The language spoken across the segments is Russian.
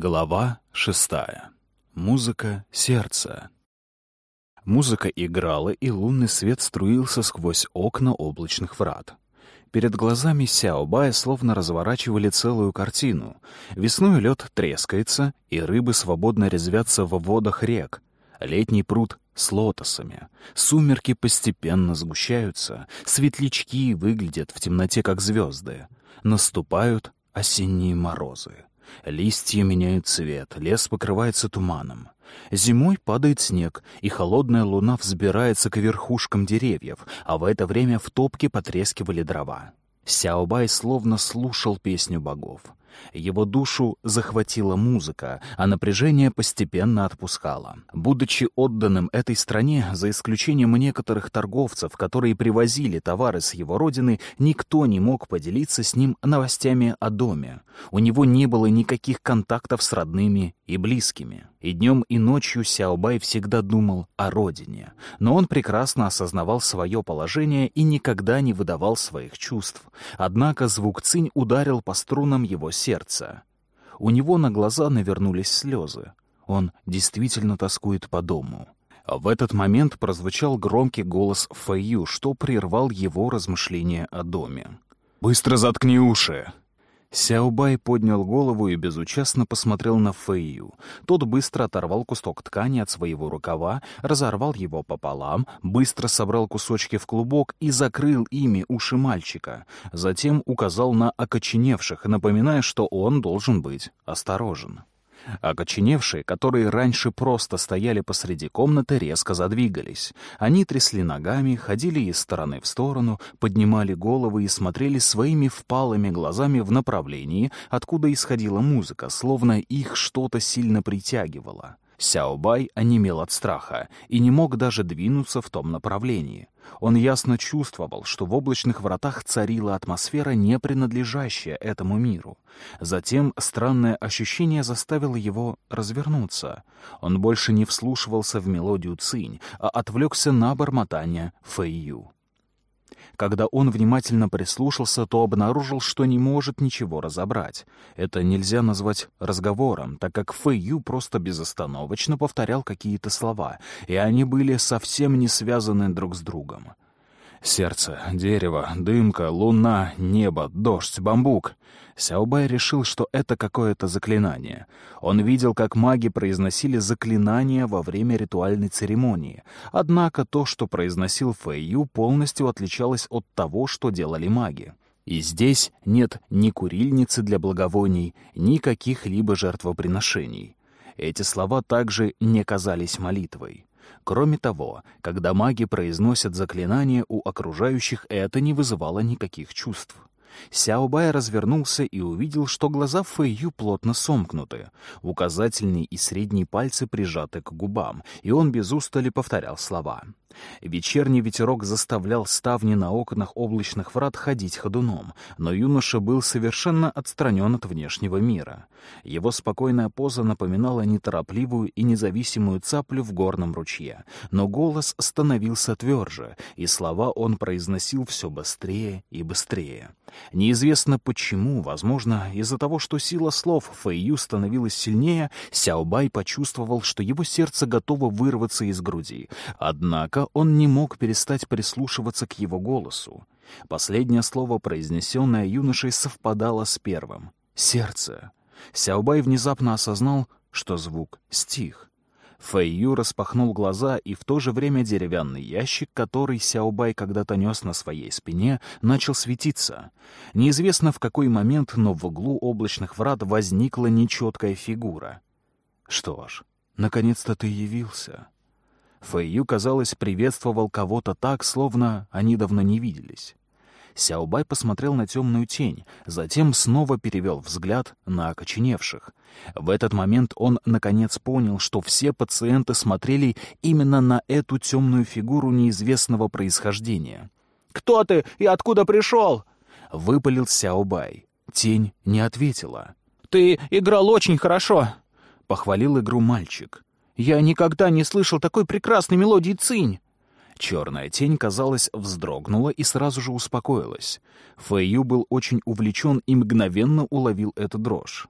Глава шестая. Музыка сердца. Музыка играла, и лунный свет струился сквозь окна облачных врат. Перед глазами Сяобая словно разворачивали целую картину. Весной лед трескается, и рыбы свободно резвятся в водах рек. Летний пруд с лотосами. Сумерки постепенно сгущаются, светлячки выглядят в темноте, как звезды. Наступают осенние морозы. Листья меняют цвет, лес покрывается туманом. Зимой падает снег, и холодная луна взбирается к верхушкам деревьев, а в это время в топке потрескивали дрова. Сяобай словно слушал песню богов. Его душу захватила музыка, а напряжение постепенно отпускало. Будучи отданным этой стране, за исключением некоторых торговцев, которые привозили товары с его родины, никто не мог поделиться с ним новостями о доме. У него не было никаких контактов с родными и близкими. И днем, и ночью Сяобай всегда думал о родине. Но он прекрасно осознавал свое положение и никогда не выдавал своих чувств. Однако звук цинь ударил по струнам его сердца. У него на глаза навернулись слезы. Он действительно тоскует по дому. В этот момент прозвучал громкий голос Фэйю, что прервал его размышления о доме. «Быстро заткни уши!» Сяобай поднял голову и безучастно посмотрел на Фэйю. Тот быстро оторвал кусок ткани от своего рукава, разорвал его пополам, быстро собрал кусочки в клубок и закрыл ими уши мальчика. Затем указал на окоченевших, напоминая, что он должен быть осторожен. Окоченевшие, которые раньше просто стояли посреди комнаты, резко задвигались. Они трясли ногами, ходили из стороны в сторону, поднимали головы и смотрели своими впалыми глазами в направлении, откуда исходила музыка, словно их что-то сильно притягивало. Сяобай онемел от страха и не мог даже двинуться в том направлении. Он ясно чувствовал, что в облачных вратах царила атмосфера, не принадлежащая этому миру. Затем странное ощущение заставило его развернуться. Он больше не вслушивался в мелодию цинь, а отвлекся на бормотание фэйю. Когда он внимательно прислушался, то обнаружил, что не может ничего разобрать. Это нельзя назвать разговором, так как Фэй Ю просто безостановочно повторял какие-то слова, и они были совсем не связаны друг с другом. Сердце, дерево, дымка, луна, небо, дождь, бамбук. Сяобай решил, что это какое-то заклинание. Он видел, как маги произносили заклинания во время ритуальной церемонии. Однако то, что произносил Фэйю, полностью отличалось от того, что делали маги. И здесь нет ни курильницы для благовоний, ни каких-либо жертвоприношений. Эти слова также не казались молитвой. Кроме того, когда маги произносят заклинания, у окружающих это не вызывало никаких чувств. Сяобай развернулся и увидел, что глаза Фэйю плотно сомкнуты, указательный и средний пальцы прижаты к губам, и он без устали повторял слова. Вечерний ветерок заставлял ставни на окнах облачных врат ходить ходуном, но юноша был совершенно отстранен от внешнего мира. Его спокойная поза напоминала неторопливую и независимую цаплю в горном ручье, но голос становился тверже, и слова он произносил все быстрее и быстрее. Неизвестно почему, возможно, из-за того, что сила слов Фэйю становилась сильнее, Сяобай почувствовал, что его сердце готово вырваться из груди. Однако он не мог перестать прислушиваться к его голосу. Последнее слово, произнесенное юношей, совпадало с первым — «сердце». Сяобай внезапно осознал, что звук стих. Фэйю распахнул глаза, и в то же время деревянный ящик, который Сяобай когда-то нес на своей спине, начал светиться. Неизвестно в какой момент, но в углу облачных врат возникла нечеткая фигура. «Что ж, наконец-то ты явился». Фэйю, казалось, приветствовал кого-то так, словно они давно не виделись. Сяобай посмотрел на темную тень, затем снова перевел взгляд на окоченевших. В этот момент он, наконец, понял, что все пациенты смотрели именно на эту темную фигуру неизвестного происхождения. «Кто ты и откуда пришел?» — выпалил Сяобай. Тень не ответила. «Ты играл очень хорошо», — похвалил игру мальчик. «Я никогда не слышал такой прекрасной мелодии цинь». Черная тень, казалось, вздрогнула и сразу же успокоилась. Фэйю был очень увлечен и мгновенно уловил эту дрожь.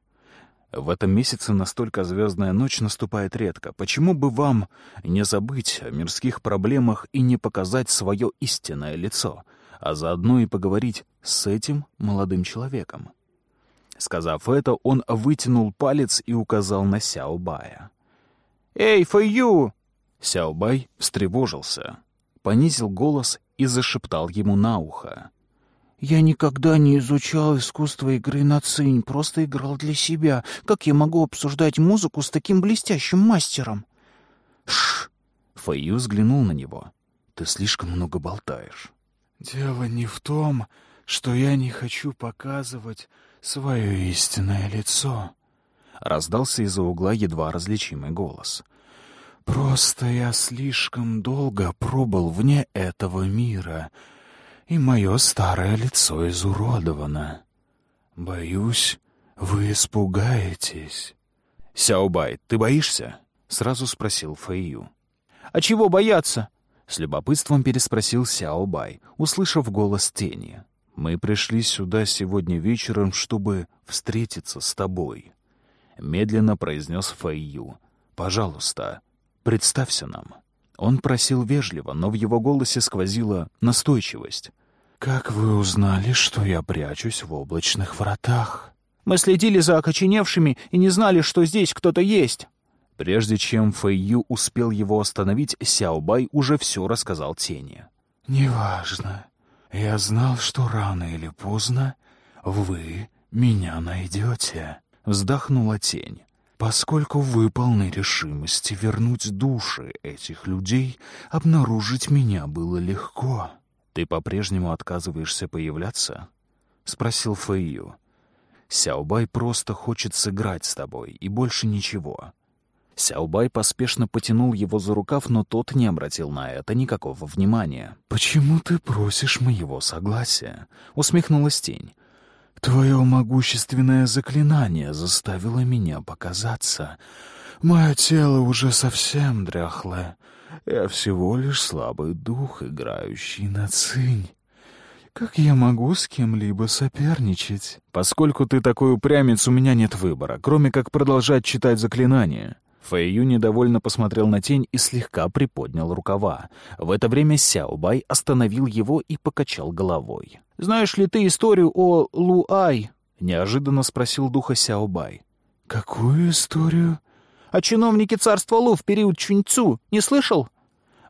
В этом месяце настолько звездная ночь наступает редко. Почему бы вам не забыть о мирских проблемах и не показать свое истинное лицо, а заодно и поговорить с этим молодым человеком? Сказав это, он вытянул палец и указал на Сяобая. «Эй, Фэйю!» Сяобай встревожился, понизил голос и зашептал ему на ухо. «Я никогда не изучал искусство игры на цинь, просто играл для себя. Как я могу обсуждать музыку с таким блестящим мастером?» «Шш!» Фэйю взглянул на него. «Ты слишком много болтаешь». «Дело не в том, что я не хочу показывать свое истинное лицо», — раздался из-за угла едва различимый голос. «Просто я слишком долго пробыл вне этого мира, и мое старое лицо изуродовано. Боюсь, вы испугаетесь». «Сяобай, ты боишься?» — сразу спросил Фэйю. «А чего бояться?» — с любопытством переспросил Сяобай, услышав голос тени. Мы пришли сюда сегодня вечером, чтобы встретиться с тобой. Медленно произнес Фэйю. Пожалуйста, представься нам. Он просил вежливо, но в его голосе сквозила настойчивость. «Как вы узнали, что я прячусь в облачных вратах?» «Мы следили за окоченевшими и не знали, что здесь кто-то есть». Прежде чем Фэйю успел его остановить, Сяобай уже все рассказал тени. «Неважно. Я знал, что рано или поздно вы меня найдете. Вздохнула тень. Поскольку вы полны решимости вернуть души этих людей, обнаружить меня было легко. Ты по-прежнему отказываешься появляться? Спросил Фэйю. Сяобай просто хочет сыграть с тобой, и больше ничего. Сяобай поспешно потянул его за рукав, но тот не обратил на это никакого внимания. «Почему ты просишь моего согласия?» — усмехнулась тень. «Твое могущественное заклинание заставило меня показаться. Мое тело уже совсем дряхлое. Я всего лишь слабый дух, играющий на цинь. Как я могу с кем-либо соперничать?» «Поскольку ты такой упрямец, у меня нет выбора, кроме как продолжать читать заклинания». Фэйю недовольно посмотрел на тень и слегка приподнял рукава. В это время Сяобай остановил его и покачал головой. «Знаешь ли ты историю о Луай?» — неожиданно спросил духа Сяобай. «Какую историю?» «О чиновнике царства Лу в период Чуньцу. Не слышал?»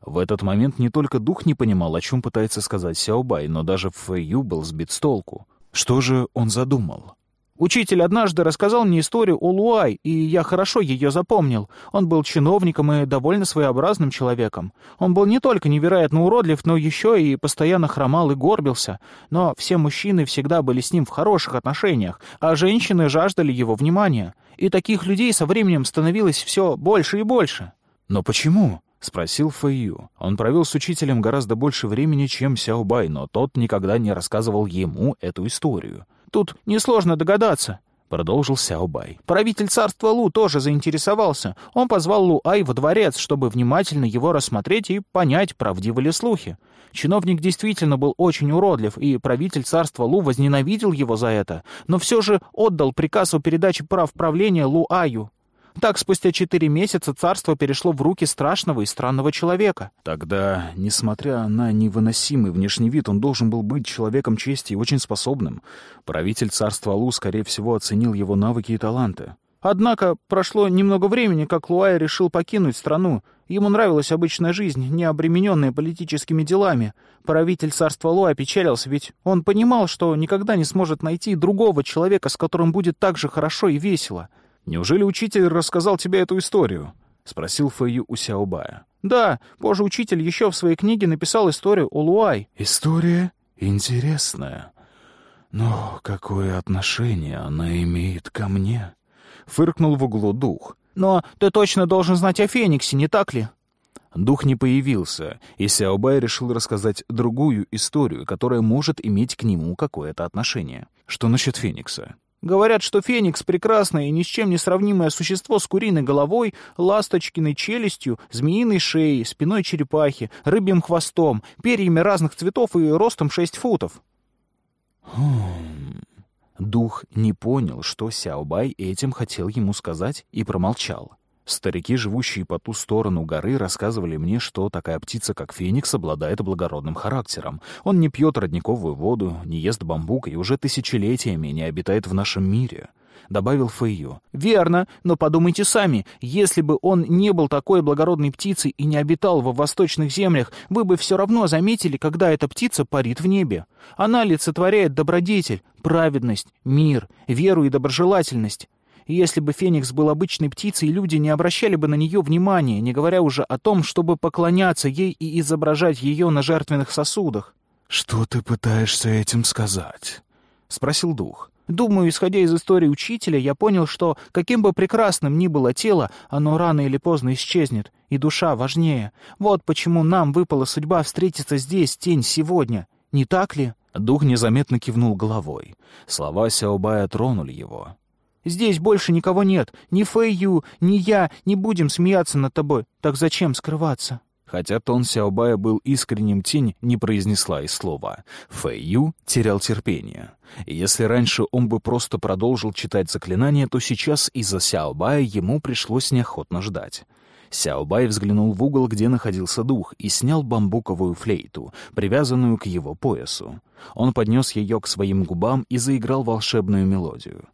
В этот момент не только дух не понимал, о чем пытается сказать Сяобай, но даже Фэйю был сбит с толку. Что же он задумал? Учитель однажды рассказал мне историю о Луай, и я хорошо ее запомнил. Он был чиновником и довольно своеобразным человеком. Он был не только невероятно уродлив, но еще и постоянно хромал и горбился. Но все мужчины всегда были с ним в хороших отношениях, а женщины жаждали его внимания. И таких людей со временем становилось все больше и больше. «Но почему?» — спросил Фэйю. Он провел с учителем гораздо больше времени, чем Сяобай, но тот никогда не рассказывал ему эту историю. Тут несложно догадаться», — продолжил Сяобай. «Правитель царства Лу тоже заинтересовался. Он позвал Лу Ай во дворец, чтобы внимательно его рассмотреть и понять, правдивы ли слухи. Чиновник действительно был очень уродлив, и правитель царства Лу возненавидел его за это, но все же отдал приказ о передаче прав правления Лу Аю. Так, спустя четыре месяца царство перешло в руки страшного и странного человека. Тогда, несмотря на невыносимый внешний вид, он должен был быть человеком чести и очень способным. Правитель царства Лу, скорее всего, оценил его навыки и таланты. Однако прошло немного времени, как Луай решил покинуть страну. Ему нравилась обычная жизнь, не обремененная политическими делами. Правитель царства Луа печалился, ведь он понимал, что никогда не сможет найти другого человека, с которым будет так же хорошо и весело. «Неужели учитель рассказал тебе эту историю?» — спросил Фэйю у Сяобая. «Да, позже учитель еще в своей книге написал историю о Луай». «История интересная. Но какое отношение она имеет ко мне?» — фыркнул в углу дух. «Но ты точно должен знать о Фениксе, не так ли?» Дух не появился, и Сяобай решил рассказать другую историю, которая может иметь к нему какое-то отношение. Что насчет Феникса? Говорят, что феникс — прекрасное и ни с чем не сравнимое существо с куриной головой, ласточкиной челюстью, змеиной шеей, спиной черепахи, рыбьим хвостом, перьями разных цветов и ростом шесть футов. «Хм...» — Дух не понял, что Сяобай этим хотел ему сказать, и промолчал. Старики, живущие по ту сторону горы, рассказывали мне, что такая птица, как феникс, обладает благородным характером. Он не пьет родниковую воду, не ест бамбук и уже тысячелетиями не обитает в нашем мире. — добавил Фэйю. «Верно, но подумайте сами, если бы он не был такой благородной птицей и не обитал во восточных землях, вы бы все равно заметили, когда эта птица парит в небе. Она олицетворяет добродетель, праведность, мир, веру и доброжелательность. Если бы Феникс был обычной птицей, люди не обращали бы на нее внимания, не говоря уже о том, чтобы поклоняться ей и изображать ее на жертвенных сосудах. «Что ты пытаешься этим сказать?» — спросил дух. Думаю, исходя из истории учителя, я понял, что каким бы прекрасным ни было тело, оно рано или поздно исчезнет, и душа важнее. Вот почему нам выпала судьба встретиться здесь, тень, сегодня. Не так ли?» Дух незаметно кивнул головой. Слова Сяобая тронули его. «Здесь больше никого нет. Ни Фэйю, ни я не будем смеяться над тобой. Так зачем скрываться?» Хотя тон Сяобая был искренним, тень не произнесла и слова. Фэй терял терпение. если раньше он бы просто продолжил читать заклинание, то сейчас из-за Сяобая ему пришлось неохотно ждать. Сяобай взглянул в угол, где находился дух, и снял бамбуковую флейту, привязанную к его поясу. Он поднес ее к своим губам и заиграл волшебную мелодию.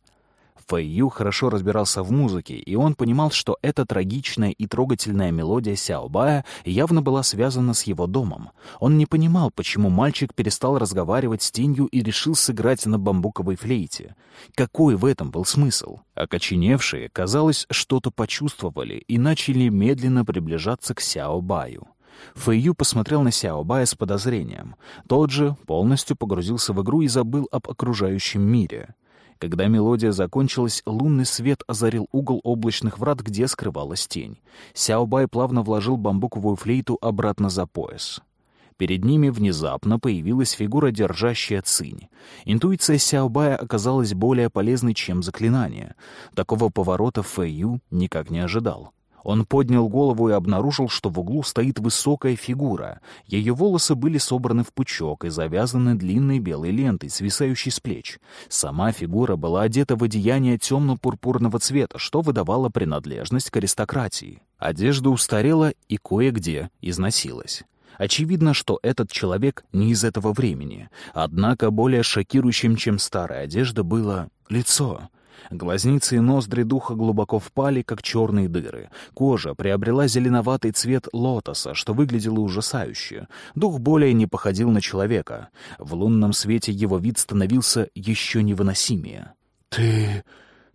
Фэй хорошо разбирался в музыке, и он понимал, что эта трагичная и трогательная мелодия Сяобая явно была связана с его домом. Он не понимал, почему мальчик перестал разговаривать с тенью и решил сыграть на бамбуковой флейте. Какой в этом был смысл? Окоченевшие, казалось, что-то почувствовали и начали медленно приближаться к Сяобаю. Фэйю посмотрел на Сяобая с подозрением. Тот же полностью погрузился в игру и забыл об окружающем мире. Когда мелодия закончилась, лунный свет озарил угол облачных врат, где скрывалась тень. Сяобай плавно вложил бамбуковую флейту обратно за пояс. Перед ними внезапно появилась фигура, держащая цинь. Интуиция Сяобая оказалась более полезной, чем заклинание. Такого поворота Фэйю никак не ожидал. Он поднял голову и обнаружил, что в углу стоит высокая фигура. Ее волосы были собраны в пучок и завязаны длинной белой лентой, свисающей с плеч. Сама фигура была одета в одеяние темно-пурпурного цвета, что выдавало принадлежность к аристократии. Одежда устарела и кое-где износилась. Очевидно, что этот человек не из этого времени. Однако более шокирующим, чем старая одежда, было лицо. Глазницы и ноздри духа глубоко впали, как черные дыры. Кожа приобрела зеленоватый цвет лотоса, что выглядело ужасающе. Дух более не походил на человека. В лунном свете его вид становился еще невыносимее. «Ты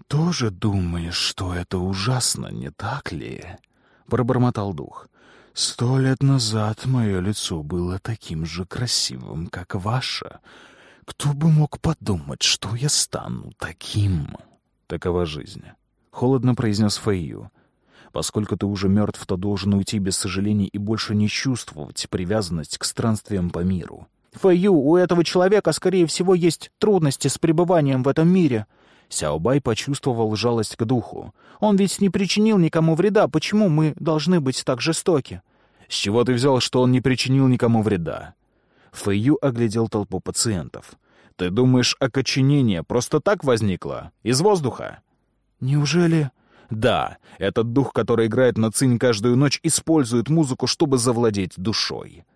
тоже думаешь, что это ужасно, не так ли?» — пробормотал дух. «Сто лет назад мое лицо было таким же красивым, как ваше. Кто бы мог подумать, что я стану таким?» Такова жизнь. Холодно произнес Фэйю. Поскольку ты уже мертв, то должен уйти без сожалений и больше не чувствовать привязанность к странствиям по миру. Фэйю, у этого человека, скорее всего, есть трудности с пребыванием в этом мире. Сяобай почувствовал жалость к духу. Он ведь не причинил никому вреда. Почему мы должны быть так жестоки? С чего ты взял, что он не причинил никому вреда? Фэйю оглядел толпу пациентов. Ты думаешь, окоченение просто так возникло? Из воздуха? Неужели... Да, этот дух, который играет на цинь каждую ночь, использует музыку, чтобы завладеть душой.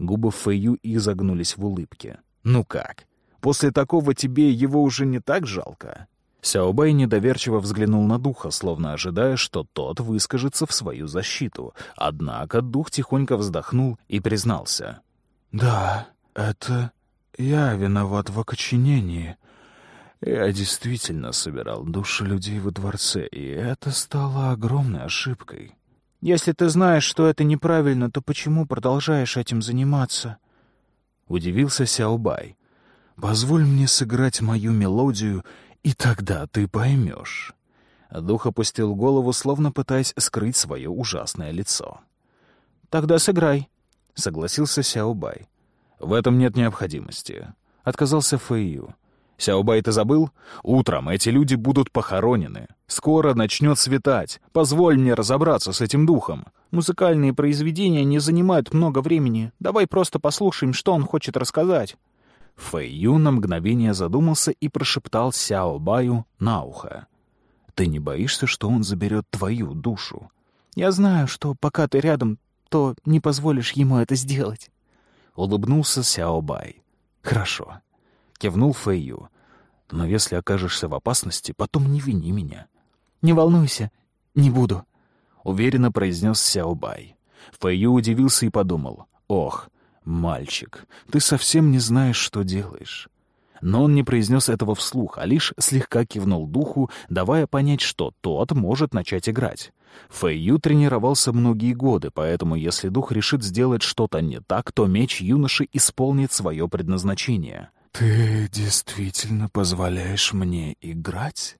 Губы Фэю изогнулись в улыбке. Ну как? После такого тебе его уже не так жалко? Сяобай недоверчиво взглянул на духа, словно ожидая, что тот выскажется в свою защиту. Однако дух тихонько вздохнул и признался. «Да, это я виноват в окоченении. Я действительно собирал души людей во дворце, и это стало огромной ошибкой. Если ты знаешь, что это неправильно, то почему продолжаешь этим заниматься? Удивился Сяобай. Позволь мне сыграть мою мелодию, и тогда ты поймешь. Дух опустил голову, словно пытаясь скрыть свое ужасное лицо. «Тогда сыграй», — согласился Сяобай. «В этом нет необходимости», — отказался Фэйю. «Сяобай, ты забыл? Утром эти люди будут похоронены. Скоро начнет светать. Позволь мне разобраться с этим духом». «Музыкальные произведения не занимают много времени. Давай просто послушаем, что он хочет рассказать». Фэй Ю на мгновение задумался и прошептал Сяо Баю на ухо. «Ты не боишься, что он заберет твою душу?» «Я знаю, что пока ты рядом, то не позволишь ему это сделать». Улыбнулся Сяо Бай. «Хорошо», — кивнул Фэй Ю. «Но если окажешься в опасности, потом не вини меня». «Не волнуйся, не буду», — уверенно произнес Сяо Бай. Фэй Ю удивился и подумал. «Ох, «Мальчик, ты совсем не знаешь, что делаешь». Но он не произнес этого вслух, а лишь слегка кивнул духу, давая понять, что тот может начать играть. Фэйю тренировался многие годы, поэтому если дух решит сделать что-то не так, то меч юноши исполнит свое предназначение. «Ты действительно позволяешь мне играть?»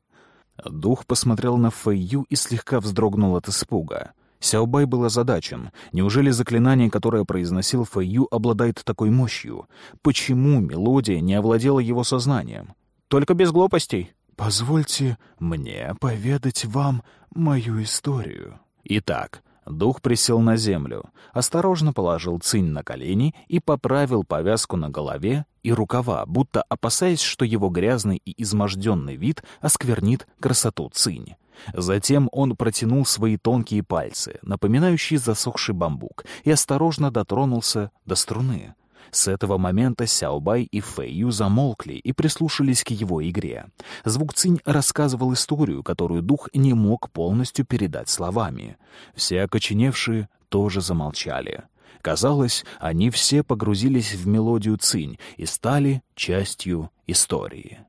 Дух посмотрел на Фэйю и слегка вздрогнул от испуга. Сяобай был озадачен. Неужели заклинание, которое произносил Фэйю, обладает такой мощью? Почему мелодия не овладела его сознанием? Только без глупостей. «Позвольте мне поведать вам мою историю». Итак, дух присел на землю, осторожно положил цинь на колени и поправил повязку на голове и рукава, будто опасаясь, что его грязный и изможденный вид осквернит красоту цинь. Затем он протянул свои тонкие пальцы, напоминающие засохший бамбук, и осторожно дотронулся до струны. С этого момента Сяобай и Фэйю замолкли и прислушались к его игре. Звук Цинь рассказывал историю, которую дух не мог полностью передать словами. Все окоченевшие тоже замолчали. Казалось, они все погрузились в мелодию Цинь и стали частью истории.